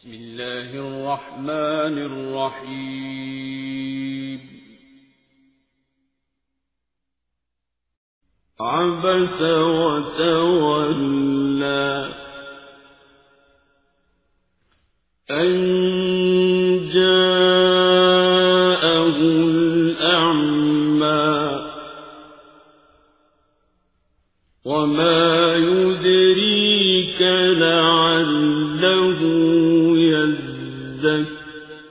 بسم الله الرحمن الرحيم. عبس وتولى أن جاءه الأعمى وما يدريك لعله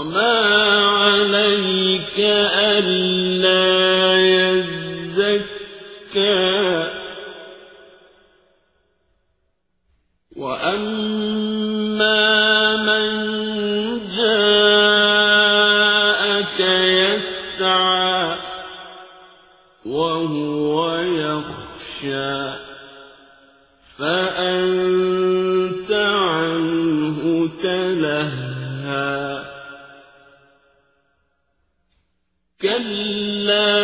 وما عليك ألا يزكى وأما من جاءك يسعى وهو يخشى فأنت كلا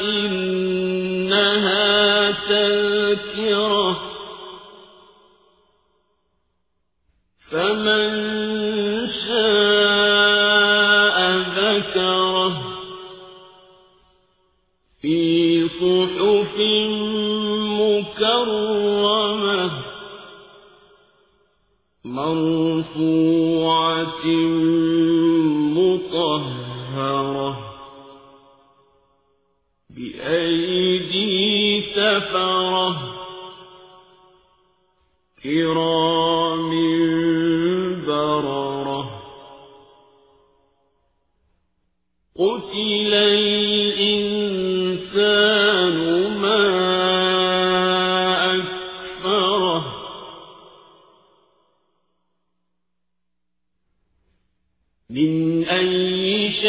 إنها تذكرة فمن شاء ذكره في صحف مكرمة مرفوعة مطهرة بأيدي سفرة كرام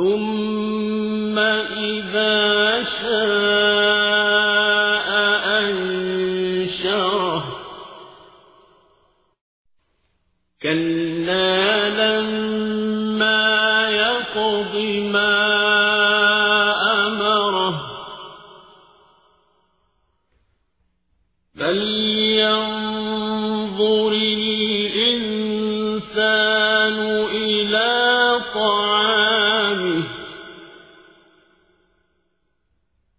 ثم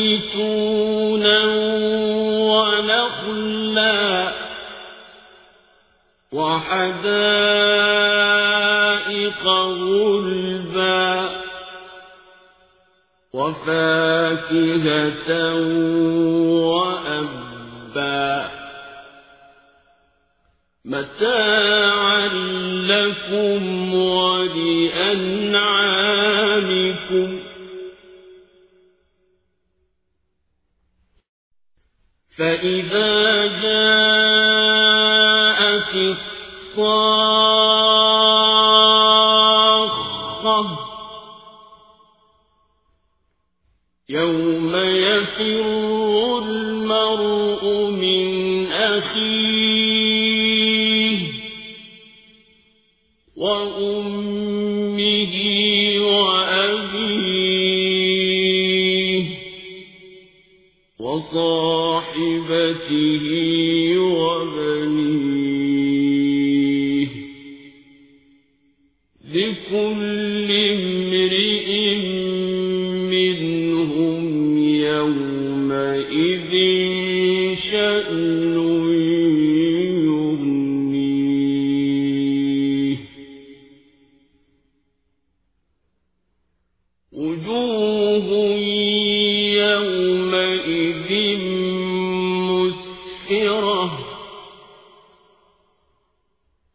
وزيتونا ونخلا وحدائق غلبا وفاكهة وأبا متاعا لكم ولأنعامكم فإذا جاءت الصاخة يوم يفر المرء من أخيه وأمه وأبيه وصاحبته وبنيه لكل امرئ